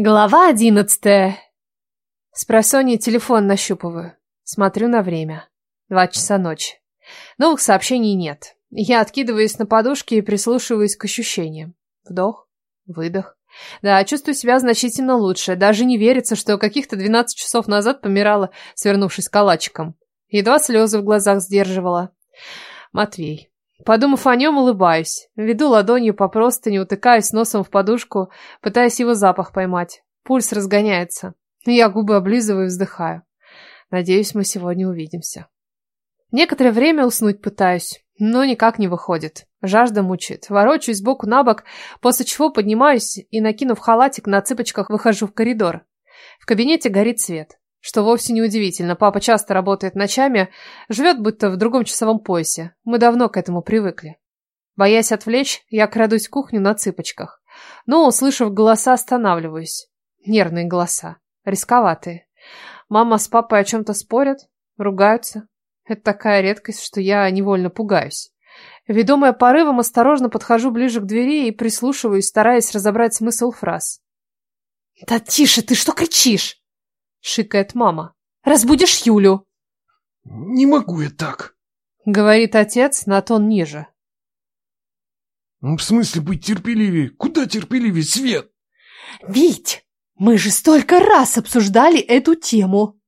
Глава одиннадцатая. С просонья телефон нащупываю. Смотрю на время. Два часа ночи. Новых сообщений нет. Я откидываюсь на подушке и прислушиваюсь к ощущениям. Вдох, выдох. Да, чувствую себя значительно лучше. Даже не верится, что каких-то 12 часов назад помирала, свернувшись калачиком. Едва слезы в глазах сдерживала. Матвей. Подумав о нем, улыбаюсь. Веду ладонью по простыне, утыкаюсь носом в подушку, пытаясь его запах поймать. Пульс разгоняется. Я губы облизываю и вздыхаю. Надеюсь, мы сегодня увидимся. Некоторое время уснуть пытаюсь, но никак не выходит. Жажда мучает. Ворочаюсь боку на бок, после чего поднимаюсь и, накинув халатик, на цыпочках выхожу в коридор. В кабинете горит свет. Что вовсе не удивительно, папа часто работает ночами, живет будто в другом часовом поясе. Мы давно к этому привыкли. Боясь отвлечь, я крадусь в кухню на цыпочках. Но, услышав голоса, останавливаюсь. Нервные голоса. Рисковатые. Мама с папой о чем-то спорят, ругаются. Это такая редкость, что я невольно пугаюсь. Ведомая порывом, осторожно подхожу ближе к двери и прислушиваюсь, стараясь разобрать смысл фраз. «Да тише ты, что кричишь?» — шикает мама. «Разбудишь Юлю!» «Не могу я так!» — говорит отец на тон ниже. «Ну, «В смысле быть терпеливее? Куда терпеливее, Свет?» «Вить, мы же столько раз обсуждали эту тему!»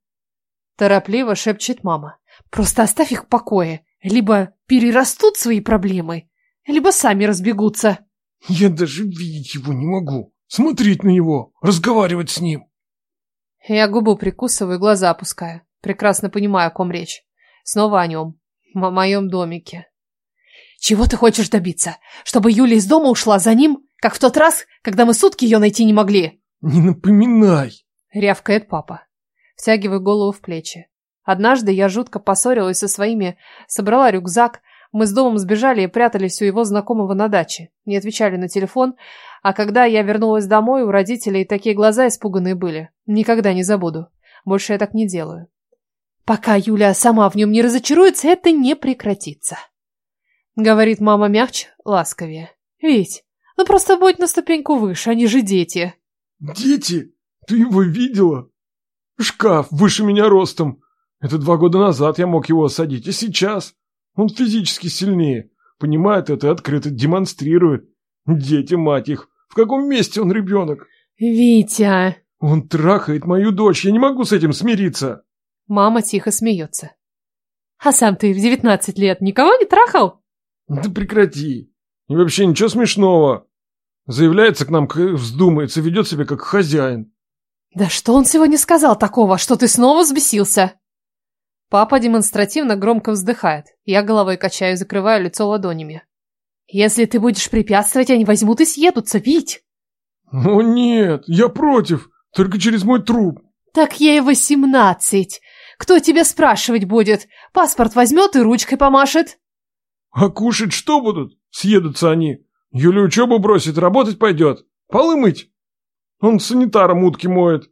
Торопливо шепчет мама. «Просто оставь их в покое. Либо перерастут свои проблемы, либо сами разбегутся». «Я даже видеть его не могу. Смотреть на него, разговаривать с ним. Я губу прикусываю, глаза опускаю. Прекрасно понимаю, о ком речь. Снова о нем. О моем домике. Чего ты хочешь добиться? Чтобы Юля из дома ушла за ним, как в тот раз, когда мы сутки ее найти не могли? Не напоминай! Рявкает папа. Втягиваю голову в плечи. Однажды я жутко поссорилась со своими, собрала рюкзак, мы с домом сбежали и прятались у его знакомого на даче. Не отвечали на телефон, а когда я вернулась домой, у родителей такие глаза испуганные были. Никогда не забуду. Больше я так не делаю. Пока Юля сама в нем не разочаруется, это не прекратится. Говорит мама мягче, ласковее. Ведь, ну просто будь на ступеньку выше, они же дети. Дети? Ты его видела? Шкаф выше меня ростом. Это два года назад я мог его осадить, а сейчас? Он физически сильнее, понимает это и открыто демонстрирует. Дети, мать их, в каком месте он ребенок? Витя! Он трахает мою дочь, я не могу с этим смириться. Мама тихо смеется. А сам ты в девятнадцать лет никого не трахал? Да прекрати. И вообще ничего смешного. Заявляется к нам, вздумается, ведет себя как хозяин. Да что он сегодня сказал такого, что ты снова взбесился? Папа демонстративно громко вздыхает. Я головой качаю, закрываю лицо ладонями. Если ты будешь препятствовать, они возьмут и съедутся, Вить. Ну нет, я против. Только через мой труп. Так ей восемнадцать. Кто тебя спрашивать будет? Паспорт возьмет и ручкой помашет. А кушать что будут? Съедутся они. Юля учебу бросит, работать пойдет. Полы мыть. Он санитаром утки моет.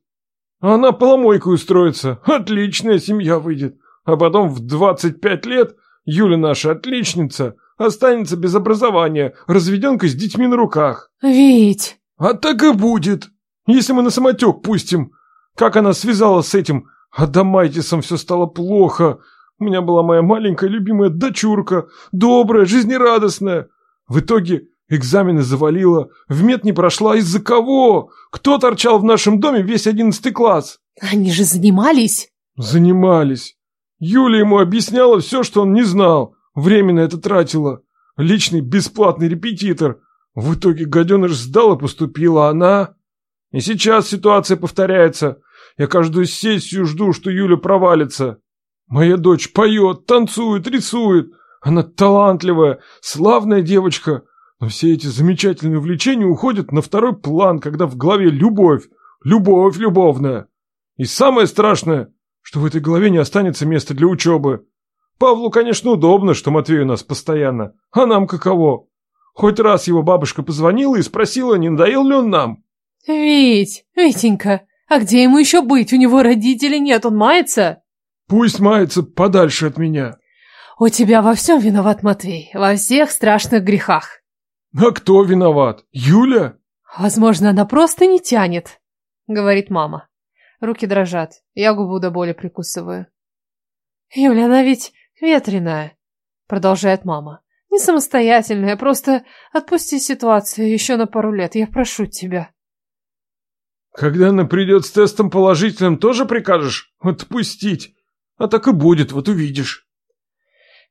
А она поломойкой устроится. Отличная семья выйдет. А потом в двадцать пять лет Юля наша отличница – Останется без образования, разведенка с детьми на руках. Ведь... А так и будет. Если мы на самотек пустим. Как она связалась с этим Адамайтисом, все стало плохо. У меня была моя маленькая любимая дочурка, добрая, жизнерадостная. В итоге экзамены завалила, в мед не прошла. Из-за кого? Кто торчал в нашем доме весь одиннадцатый класс? Они же занимались. Занимались. Юля ему объясняла все, что он не знал. Время это тратила. Личный бесплатный репетитор. В итоге гаденыш сдал и поступила она. И сейчас ситуация повторяется. Я каждую сессию жду, что Юля провалится. Моя дочь поет, танцует, рисует. Она талантливая, славная девочка. Но все эти замечательные увлечения уходят на второй план, когда в голове любовь. Любовь любовная. И самое страшное, что в этой голове не останется места для учебы. Павлу, конечно, удобно, что Матвей у нас постоянно. А нам каково? Хоть раз его бабушка позвонила и спросила, не надоел ли он нам. Вить, Витенька, а где ему еще быть? У него родителей нет, он мается? Пусть мается подальше от меня. У тебя во всем виноват Матвей, во всех страшных грехах. А кто виноват? Юля? Возможно, она просто не тянет. говорит мама. Руки дрожат, я губу до боли прикусываю. Юля, она ведь ветреная, продолжает мама. Не самостоятельная, просто отпусти ситуацию еще на пару лет, я прошу тебя. Когда она придет с тестом положительным, тоже прикажешь отпустить? А так и будет, вот увидишь.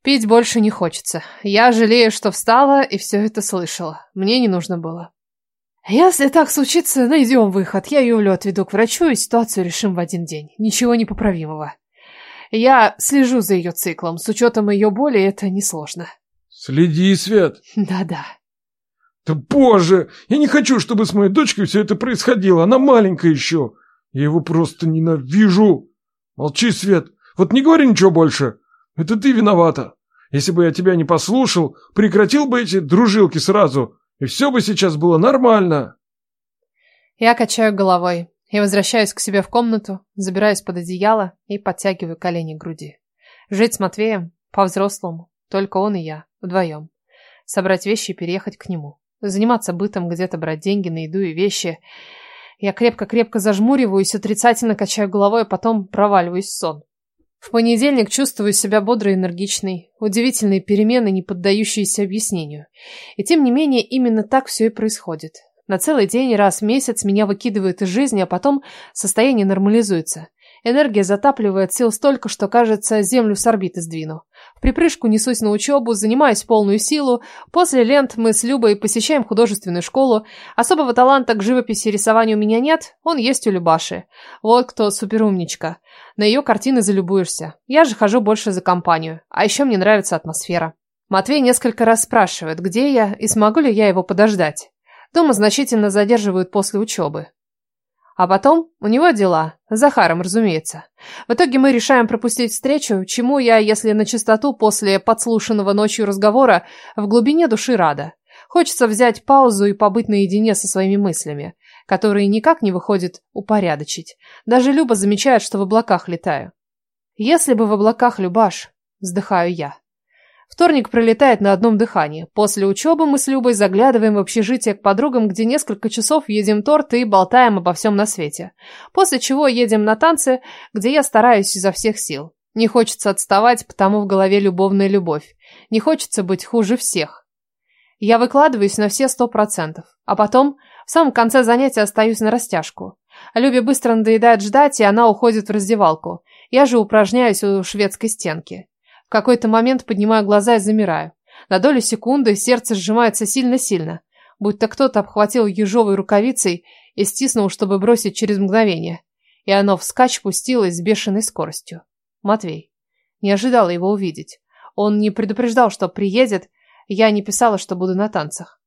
Пить больше не хочется. Я жалею, что встала и все это слышала. Мне не нужно было. Если так случится, найдем выход. Я Юлю отведу к врачу и ситуацию решим в один день. Ничего непоправимого. Я слежу за ее циклом. С учетом ее боли это несложно. Следи, Свет. Да-да. Да боже, я не хочу, чтобы с моей дочкой все это происходило. Она маленькая еще. Я его просто ненавижу. Молчи, Свет. Вот не говори ничего больше. Это ты виновата. Если бы я тебя не послушал, прекратил бы эти дружилки сразу, и все бы сейчас было нормально. Я качаю головой и возвращаюсь к себе в комнату, забираюсь под одеяло и подтягиваю колени к груди. Жить с Матвеем по-взрослому, только он и я, вдвоем. Собрать вещи и переехать к нему. Заниматься бытом, где-то брать деньги на еду и вещи. Я крепко-крепко зажмуриваюсь, отрицательно качаю головой, а потом проваливаюсь в сон. В понедельник чувствую себя бодрой и энергичной. Удивительные перемены, не поддающиеся объяснению. И тем не менее, именно так все и происходит. На целый день раз в месяц меня выкидывают из жизни, а потом состояние нормализуется. Энергия затапливает сил столько, что, кажется, землю с орбиты сдвину. В припрыжку несусь на учебу, занимаюсь полную силу. После лент мы с Любой посещаем художественную школу. Особого таланта к живописи и рисованию у меня нет, он есть у Любаши. Вот кто суперумничка. На ее картины залюбуешься. Я же хожу больше за компанию. А еще мне нравится атмосфера. Матвей несколько раз спрашивает, где я и смогу ли я его подождать. Дома значительно задерживают после учебы. А потом у него дела. С Захаром, разумеется. В итоге мы решаем пропустить встречу, чему я, если на чистоту, после подслушанного ночью разговора, в глубине души рада. Хочется взять паузу и побыть наедине со своими мыслями, которые никак не выходит упорядочить. Даже Люба замечает, что в облаках летаю. Если бы в облаках Любаш, вздыхаю я. Вторник пролетает на одном дыхании. После учебы мы с Любой заглядываем в общежитие к подругам, где несколько часов едим торт и болтаем обо всем на свете. После чего едем на танцы, где я стараюсь изо всех сил. Не хочется отставать, потому в голове любовная любовь. Не хочется быть хуже всех. Я выкладываюсь на все сто процентов. А потом, в самом конце занятия остаюсь на растяжку. Любе быстро надоедает ждать, и она уходит в раздевалку. Я же упражняюсь у шведской стенки. В какой-то момент поднимаю глаза и замираю. На долю секунды сердце сжимается сильно-сильно, будто кто-то обхватил ежовой рукавицей и стиснул, чтобы бросить через мгновение. И оно вскачь пустилось с бешеной скоростью. Матвей. Не ожидала его увидеть. Он не предупреждал, что приедет, я не писала, что буду на танцах.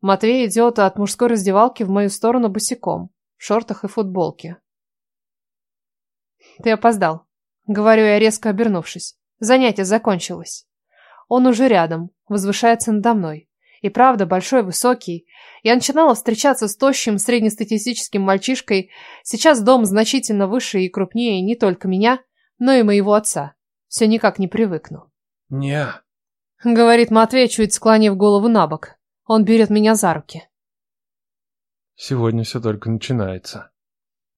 Матвей идет от мужской раздевалки в мою сторону босиком, в шортах и футболке. «Ты опоздал», — говорю я, резко обернувшись. Занятие закончилось. Он уже рядом, возвышается надо мной. И правда, большой, высокий. Я начинала встречаться с тощим, среднестатистическим мальчишкой. Сейчас дом значительно выше и крупнее не только меня, но и моего отца. Все никак не привыкну. «Не», — говорит Матвей, чуть склонив голову на бок. Он берет меня за руки. «Сегодня все только начинается».